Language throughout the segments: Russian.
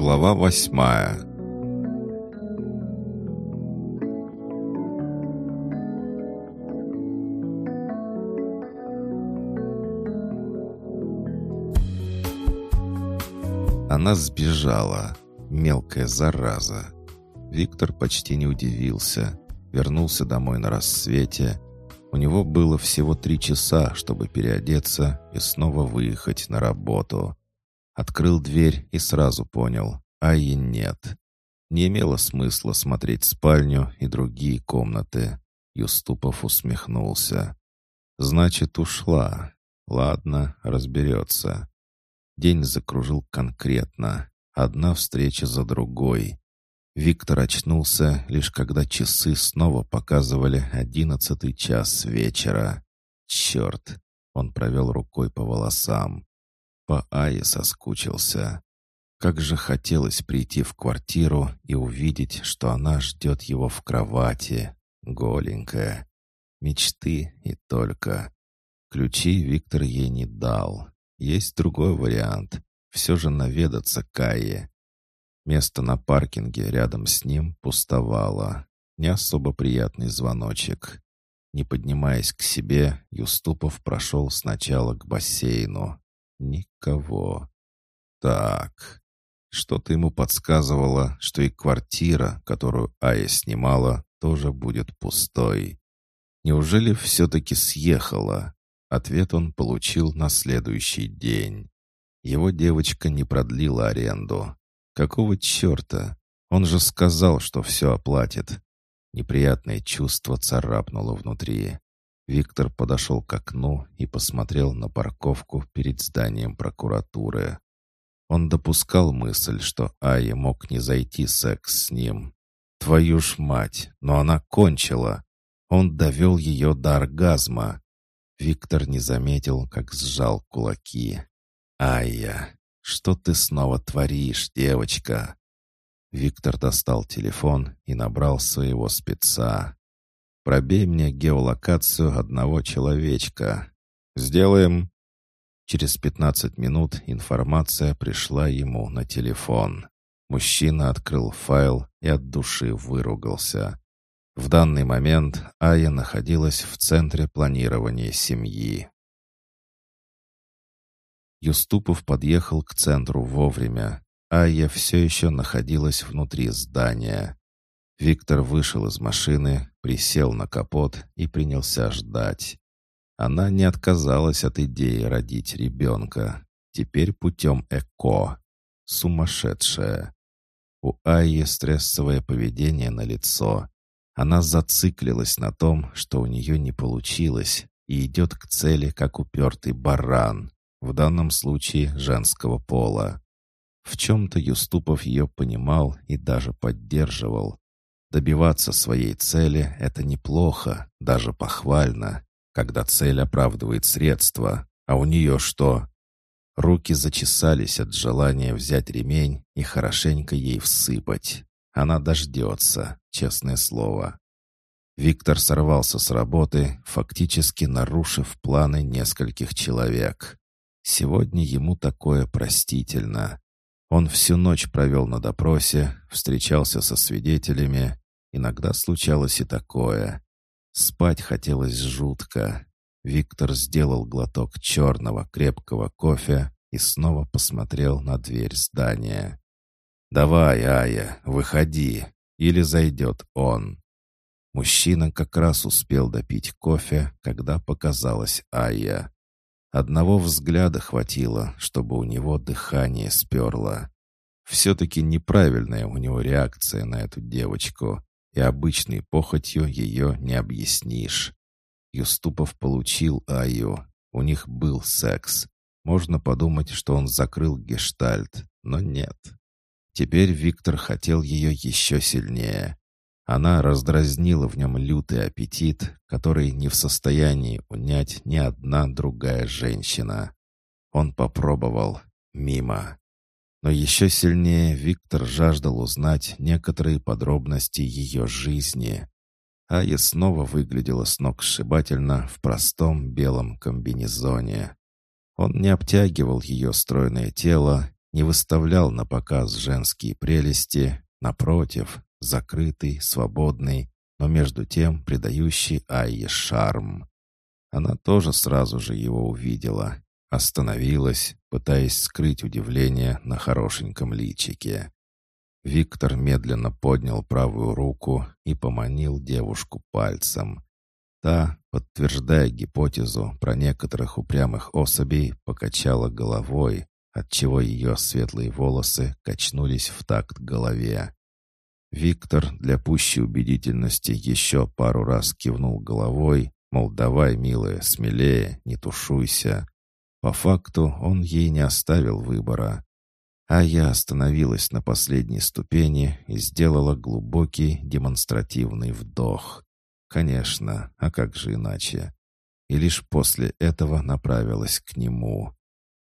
Глава восьмая Она сбежала. Мелкая зараза. Виктор почти не удивился. Вернулся домой на рассвете. У него было всего три часа, чтобы переодеться и снова выехать на работу. Открыл дверь и сразу понял, а и нет. Не имело смысла смотреть спальню и другие комнаты. Юступов усмехнулся. «Значит, ушла. Ладно, разберется». День закружил конкретно. Одна встреча за другой. Виктор очнулся, лишь когда часы снова показывали одиннадцатый час вечера. «Черт!» — он провел рукой по волосам. По Ае соскучился. Как же хотелось прийти в квартиру и увидеть, что она ждет его в кровати, голенькая. Мечты и только. Ключи Виктор ей не дал. Есть другой вариант. Все же наведаться к Айе. Место на паркинге рядом с ним пустовало. Не особо приятный звоночек. Не поднимаясь к себе, Юступов прошел сначала к бассейну. Никого. Так, что-то ему подсказывало, что и квартира, которую Ая снимала, тоже будет пустой. Неужели все-таки съехала? Ответ он получил на следующий день. Его девочка не продлила аренду. Какого черта? Он же сказал, что все оплатит. Неприятное чувство царапнуло внутри. Виктор подошел к окну и посмотрел на парковку перед зданием прокуратуры. Он допускал мысль, что Ая мог не зайти секс с ним. Твою ж мать, но она кончила. Он довел ее до оргазма. Виктор не заметил, как сжал кулаки. «Айя, что ты снова творишь, девочка?» Виктор достал телефон и набрал своего спеца. Пробей мне геолокацию одного человечка. Сделаем. Через 15 минут информация пришла ему на телефон. Мужчина открыл файл и от души выругался. В данный момент Ая находилась в центре планирования семьи. Юступов подъехал к центру вовремя. Ая все еще находилась внутри здания. Виктор вышел из машины, присел на капот и принялся ждать. Она не отказалась от идеи родить ребенка. Теперь путем ЭКО. Сумасшедшая. У Айи стрессовое поведение на лицо. Она зациклилась на том, что у нее не получилось, и идет к цели, как упертый баран, в данном случае женского пола. В чем-то Юступов ее понимал и даже поддерживал. Добиваться своей цели — это неплохо, даже похвально, когда цель оправдывает средства, а у нее что? Руки зачесались от желания взять ремень и хорошенько ей всыпать. Она дождется, честное слово. Виктор сорвался с работы, фактически нарушив планы нескольких человек. Сегодня ему такое простительно. Он всю ночь провел на допросе, встречался со свидетелями. Иногда случалось и такое. Спать хотелось жутко. Виктор сделал глоток черного крепкого кофе и снова посмотрел на дверь здания. «Давай, Ая, выходи, или зайдет он». Мужчина как раз успел допить кофе, когда показалась Ая. Одного взгляда хватило, чтобы у него дыхание сперло. Все-таки неправильная у него реакция на эту девочку, и обычной похотью ее не объяснишь. Юступов получил Аю, у них был секс. Можно подумать, что он закрыл гештальт, но нет. Теперь Виктор хотел ее еще сильнее. Она раздразнила в нем лютый аппетит, который не в состоянии унять ни одна другая женщина. Он попробовал. Мимо. Но еще сильнее Виктор жаждал узнать некоторые подробности ее жизни. Ая снова выглядела сногсшибательно в простом белом комбинезоне. Он не обтягивал ее стройное тело не выставлял на показ женские прелести, напротив, закрытый, свободный, но между тем придающий Айе шарм. Она тоже сразу же его увидела, остановилась, пытаясь скрыть удивление на хорошеньком личике. Виктор медленно поднял правую руку и поманил девушку пальцем. Та, подтверждая гипотезу про некоторых упрямых особей, покачала головой, отчего ее светлые волосы качнулись в такт голове. Виктор для пущей убедительности еще пару раз кивнул головой, мол, давай, милая, смелее, не тушуйся. По факту он ей не оставил выбора. А я остановилась на последней ступени и сделала глубокий демонстративный вдох. Конечно, а как же иначе? И лишь после этого направилась к нему.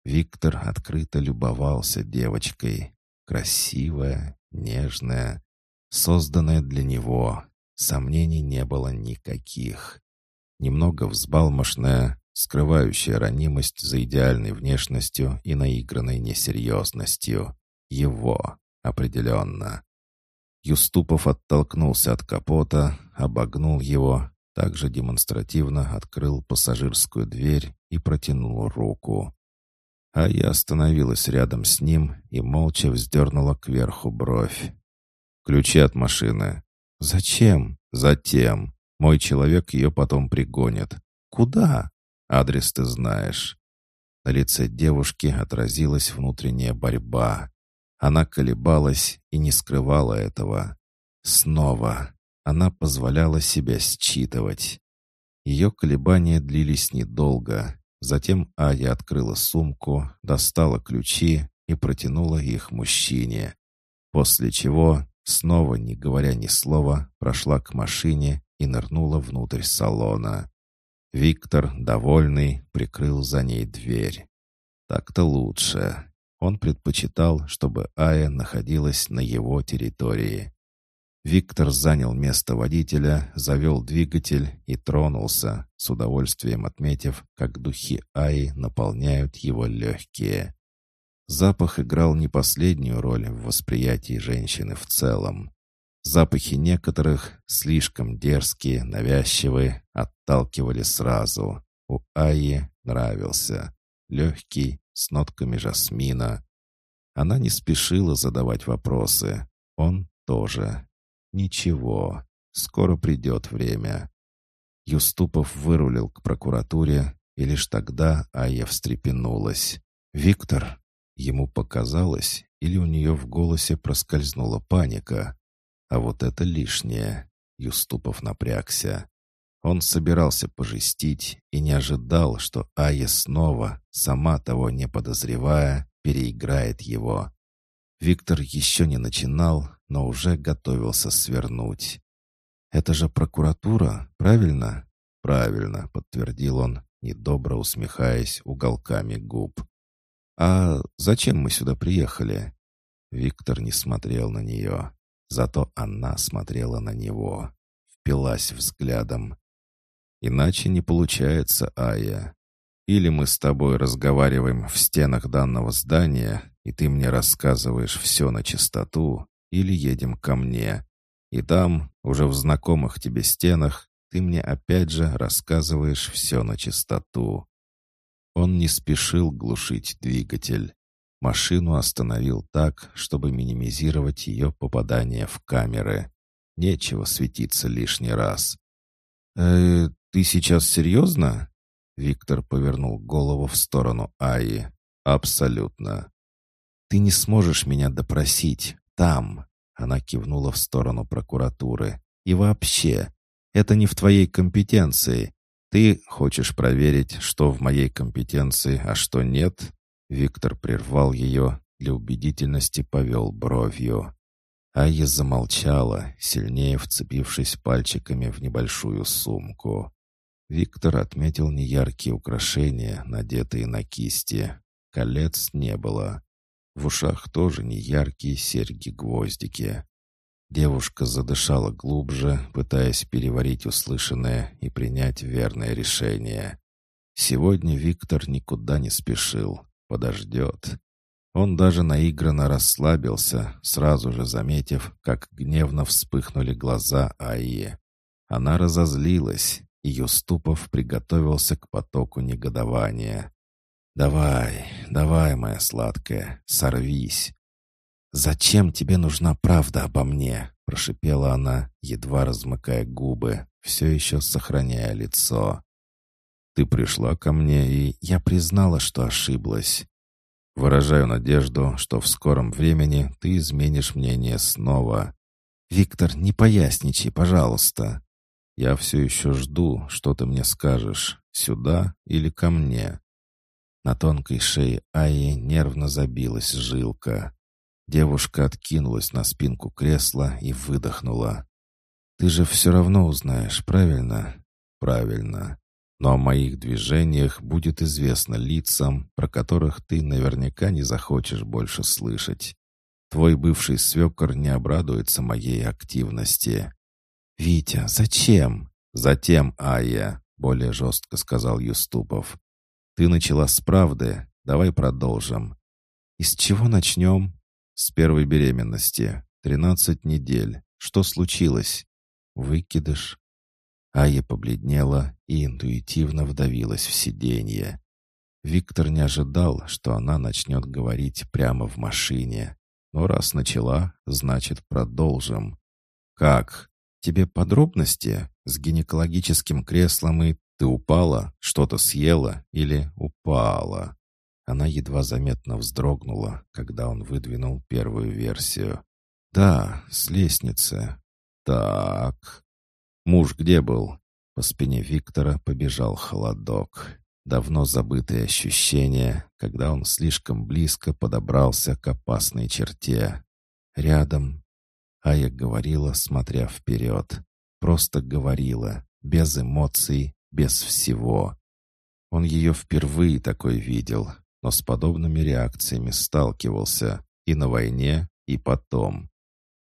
Виктор открыто любовался девочкой. Красивая, нежная, созданная для него. Сомнений не было никаких. Немного взбалмошная, скрывающая ранимость за идеальной внешностью и наигранной несерьезностью. Его, определенно. Юступов оттолкнулся от капота, обогнул его, также демонстративно открыл пассажирскую дверь и протянул руку. А я остановилась рядом с ним и молча вздернула кверху бровь. «Ключи от машины». «Зачем?» «Затем. Мой человек ее потом пригонит». «Куда?» «Адрес ты знаешь». На лице девушки отразилась внутренняя борьба. Она колебалась и не скрывала этого. Снова она позволяла себя считывать. Ее колебания длились недолго, Затем Ая открыла сумку, достала ключи и протянула их мужчине. После чего, снова не говоря ни слова, прошла к машине и нырнула внутрь салона. Виктор, довольный, прикрыл за ней дверь. Так-то лучше. Он предпочитал, чтобы Ая находилась на его территории. Виктор занял место водителя, завел двигатель и тронулся, с удовольствием отметив, как духи Аи наполняют его легкие. Запах играл не последнюю роль в восприятии женщины в целом. Запахи некоторых, слишком дерзкие, навязчивые, отталкивали сразу. У Аи нравился. Легкий, с нотками жасмина. Она не спешила задавать вопросы. Он тоже. Ничего, скоро придет время. Юступов вырулил к прокуратуре, и лишь тогда Ая встрепенулась. «Виктор!» Ему показалось, или у нее в голосе проскользнула паника. А вот это лишнее. Юступов напрягся. Он собирался пожестить и не ожидал, что Ая снова, сама того не подозревая, переиграет его. Виктор еще не начинал, но уже готовился свернуть. «Это же прокуратура, правильно?» «Правильно», — подтвердил он, недобро усмехаясь уголками губ. «А зачем мы сюда приехали?» Виктор не смотрел на нее, зато она смотрела на него, впилась взглядом. «Иначе не получается, Ая. Или мы с тобой разговариваем в стенах данного здания, и ты мне рассказываешь все на чистоту, или едем ко мне. И там, уже в знакомых тебе стенах, ты мне опять же рассказываешь все на чистоту. Он не спешил глушить двигатель. Машину остановил так, чтобы минимизировать ее попадание в камеры. Нечего светиться лишний раз. «Э, ты сейчас серьезно?» Виктор повернул голову в сторону Аи. «Абсолютно. Ты не сможешь меня допросить. Там!» Она кивнула в сторону прокуратуры. «И вообще, это не в твоей компетенции. Ты хочешь проверить, что в моей компетенции, а что нет?» Виктор прервал ее, для убедительности повел бровью. Айя замолчала, сильнее вцепившись пальчиками в небольшую сумку. Виктор отметил неяркие украшения, надетые на кисти. Колец не было. В ушах тоже не яркие серьги-гвоздики. Девушка задышала глубже, пытаясь переварить услышанное и принять верное решение. Сегодня Виктор никуда не спешил, подождет. Он даже наигранно расслабился, сразу же заметив, как гневно вспыхнули глаза Аи. Она разозлилась, и Юступов приготовился к потоку негодования. «Давай, давай, моя сладкая, сорвись!» «Зачем тебе нужна правда обо мне?» — прошипела она, едва размыкая губы, все еще сохраняя лицо. «Ты пришла ко мне, и я признала, что ошиблась. Выражаю надежду, что в скором времени ты изменишь мнение снова. Виктор, не поясничай, пожалуйста. Я все еще жду, что ты мне скажешь, сюда или ко мне. На тонкой шее Аи нервно забилась жилка. Девушка откинулась на спинку кресла и выдохнула. «Ты же все равно узнаешь, правильно?» «Правильно но о моих движениях будет известно лицам, про которых ты наверняка не захочешь больше слышать. Твой бывший свекор не обрадуется моей активности». «Витя, зачем?» «Затем, Ая», — более жестко сказал Юступов. «Ты начала с правды, давай продолжим». «Из чего начнем?» «С первой беременности. Тринадцать недель. Что случилось?» «Выкидыш». Ая побледнела и интуитивно вдавилась в сиденье. Виктор не ожидал, что она начнет говорить прямо в машине. Но раз начала, значит, продолжим. «Как? Тебе подробности? С гинекологическим креслом и ты упала, что-то съела или упала?» Она едва заметно вздрогнула, когда он выдвинул первую версию. «Да, с лестницы». «Так...» Муж где был? По спине Виктора побежал холодок. Давно забытые ощущения, когда он слишком близко подобрался к опасной черте. Рядом. Ая говорила, смотря вперед. Просто говорила, без эмоций, без всего. Он ее впервые такой видел, но с подобными реакциями сталкивался и на войне, и потом.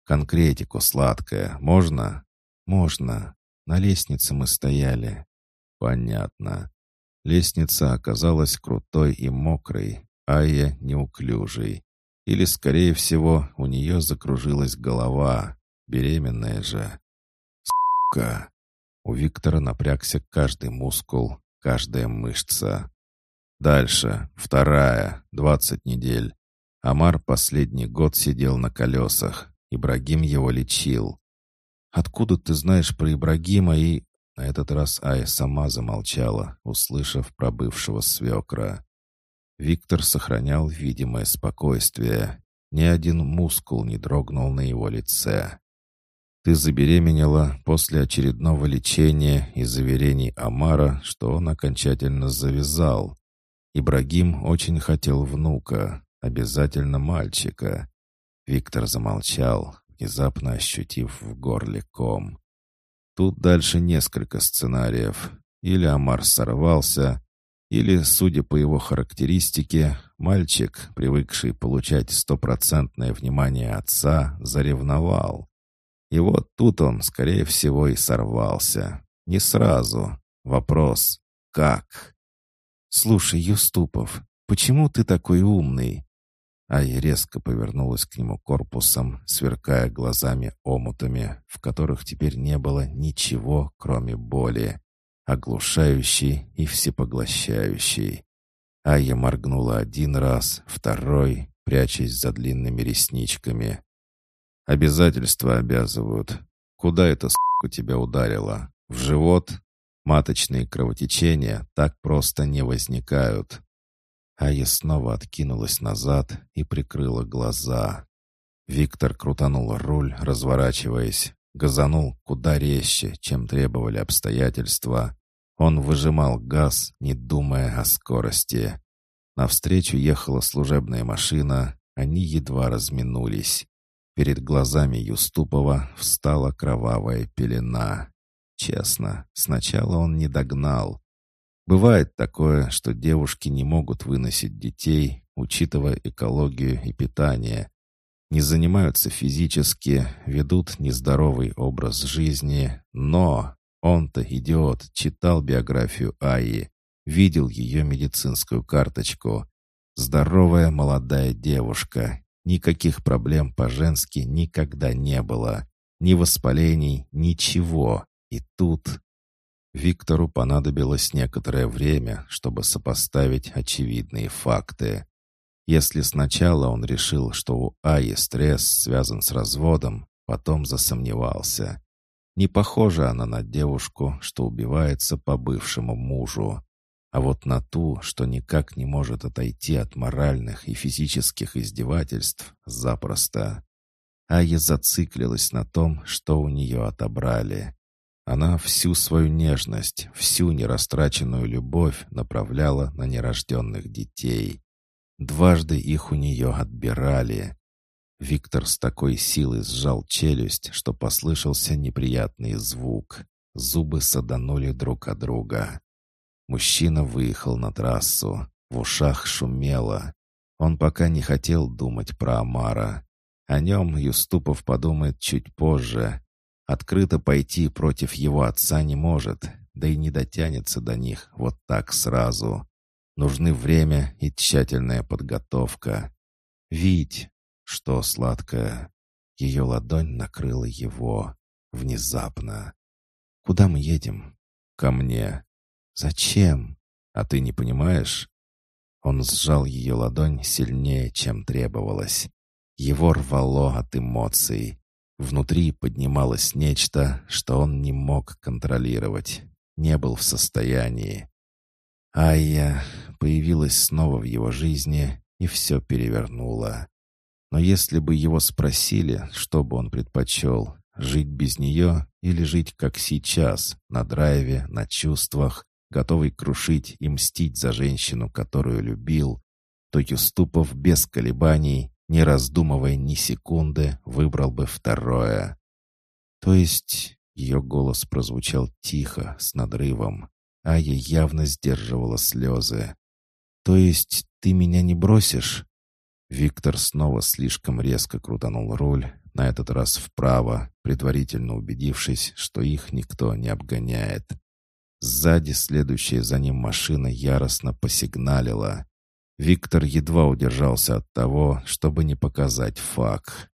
Конкретику сладкое можно? «Можно. На лестнице мы стояли». «Понятно». Лестница оказалась крутой и мокрой, а я неуклюжей. Или, скорее всего, у нее закружилась голова, беременная же. Сука! У Виктора напрягся каждый мускул, каждая мышца. Дальше, вторая, двадцать недель. Амар последний год сидел на колесах. Ибрагим его лечил. «Откуда ты знаешь про Ибрагима и...» На этот раз Ая сама замолчала, услышав про бывшего свекра. Виктор сохранял видимое спокойствие. Ни один мускул не дрогнул на его лице. «Ты забеременела после очередного лечения и заверений Амара, что он окончательно завязал. Ибрагим очень хотел внука, обязательно мальчика». Виктор замолчал, внезапно ощутив в горле ком. Тут дальше несколько сценариев. Или Амар сорвался, или, судя по его характеристике, мальчик, привыкший получать стопроцентное внимание отца, заревновал. И вот тут он, скорее всего, и сорвался. Не сразу. Вопрос «Как?» «Слушай, Юступов, почему ты такой умный? Ай резко повернулась к нему корпусом, сверкая глазами-омутами, в которых теперь не было ничего, кроме боли, оглушающей и всепоглощающей. Айя моргнула один раз, второй, прячась за длинными ресничками. «Обязательства обязывают. Куда эта сука тебя ударила? В живот? Маточные кровотечения так просто не возникают. Ая снова откинулась назад и прикрыла глаза. Виктор крутанул руль, разворачиваясь, газанул куда резче, чем требовали обстоятельства. Он выжимал газ, не думая о скорости. Навстречу ехала служебная машина, они едва разминулись. Перед глазами Юступова встала кровавая пелена. Честно, сначала он не догнал, Бывает такое, что девушки не могут выносить детей, учитывая экологию и питание. Не занимаются физически, ведут нездоровый образ жизни, но он-то, идиот, читал биографию Аи, видел ее медицинскую карточку. Здоровая молодая девушка. Никаких проблем по-женски никогда не было. Ни воспалений, ничего. И тут... Виктору понадобилось некоторое время, чтобы сопоставить очевидные факты. Если сначала он решил, что у Аи стресс связан с разводом, потом засомневался. Не похожа она на девушку, что убивается по бывшему мужу. А вот на ту, что никак не может отойти от моральных и физических издевательств, запросто. Ая зациклилась на том, что у нее отобрали. Она всю свою нежность, всю нерастраченную любовь направляла на нерожденных детей. Дважды их у нее отбирали. Виктор с такой силой сжал челюсть, что послышался неприятный звук. Зубы саданули друг от друга. Мужчина выехал на трассу. В ушах шумело. Он пока не хотел думать про Амара. О нем Юступов подумает чуть позже. Открыто пойти против его отца не может, да и не дотянется до них вот так сразу. Нужны время и тщательная подготовка. Вить, что сладкое. Ее ладонь накрыла его. Внезапно. «Куда мы едем?» «Ко мне». «Зачем?» «А ты не понимаешь?» Он сжал ее ладонь сильнее, чем требовалось. Его рвало от эмоций. Внутри поднималось нечто, что он не мог контролировать. Не был в состоянии. Айя появилась снова в его жизни и все перевернула. Но если бы его спросили, что бы он предпочел, жить без нее или жить как сейчас, на драйве, на чувствах, готовый крушить и мстить за женщину, которую любил, то Юступов без колебаний, не раздумывая ни секунды, выбрал бы второе. То есть ее голос прозвучал тихо, с надрывом. а я явно сдерживала слезы. «То есть ты меня не бросишь?» Виктор снова слишком резко крутанул руль, на этот раз вправо, предварительно убедившись, что их никто не обгоняет. Сзади следующая за ним машина яростно посигналила. Виктор едва удержался от того, чтобы не показать фак.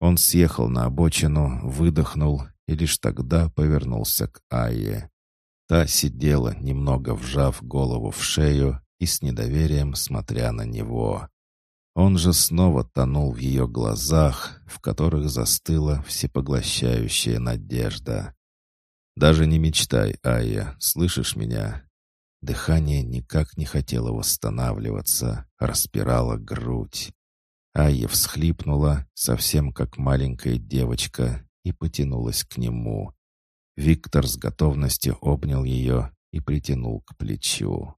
Он съехал на обочину, выдохнул и лишь тогда повернулся к Айе. Та сидела, немного вжав голову в шею и с недоверием смотря на него. Он же снова тонул в ее глазах, в которых застыла всепоглощающая надежда. «Даже не мечтай, Айя, слышишь меня?» Дыхание никак не хотело восстанавливаться, распирало грудь. Айя всхлипнула, совсем как маленькая девочка, и потянулась к нему. Виктор с готовностью обнял ее и притянул к плечу.